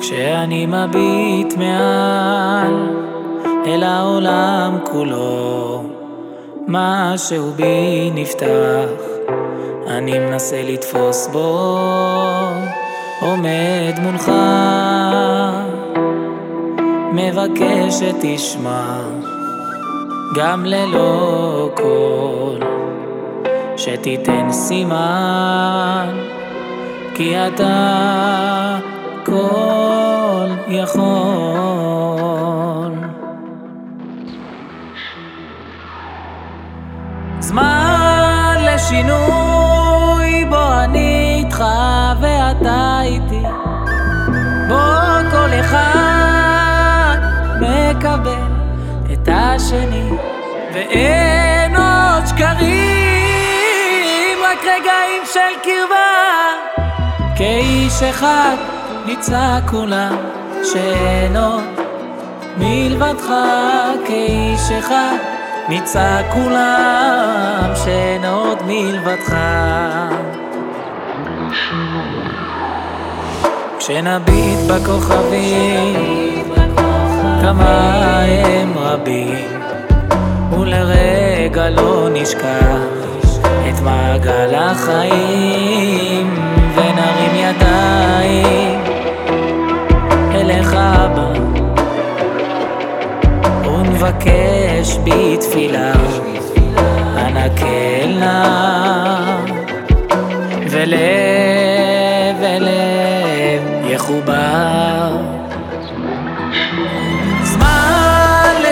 כשאני מביט מעל אל העולם כולו, משהו בי נפתח, אני מנסה לתפוס בו, עומד מולך, מבקש שתשמע, גם ללא קול, שתיתן סימן, כי אתה כל יכול. זמן לשינוי, בוא אני איתך ואתה איתי. מקבל את השני, ואין עוד שקרים, רק רגעים של קרבה, כאיש אחד. נצעק כולם שאין עוד מלבדך. כאיש אחד נצעק כולם שאין עוד מלבדך. כשנביט בכוכבים הם רבים ולרגע לא נשכח את מעגל החיים ונרים ידיים מבקש בתפילה, אנא קלנה, ולב ולב יחובר.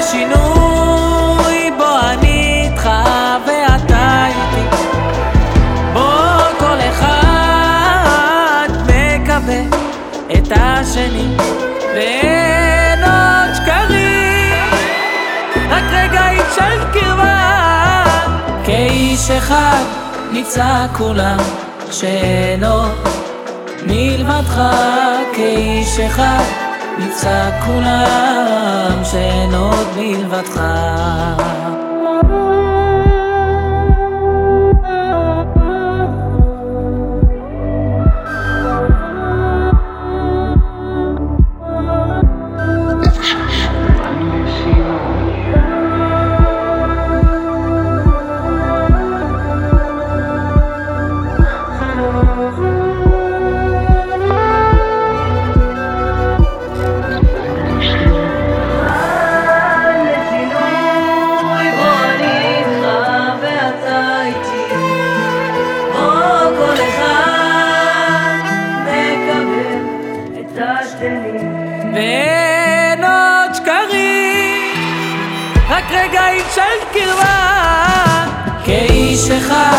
זמן לשינוי, בוא אני איתך ואתה איתי. בוא כל אחד מקווה את השני. כאיש אחד נצעק כולם שאינו מלבדך כאיש אחד נצעק כולם שאין עוד מלבדך ואין עוד שקרים, רק רגעים של קרבה. כאיש אחד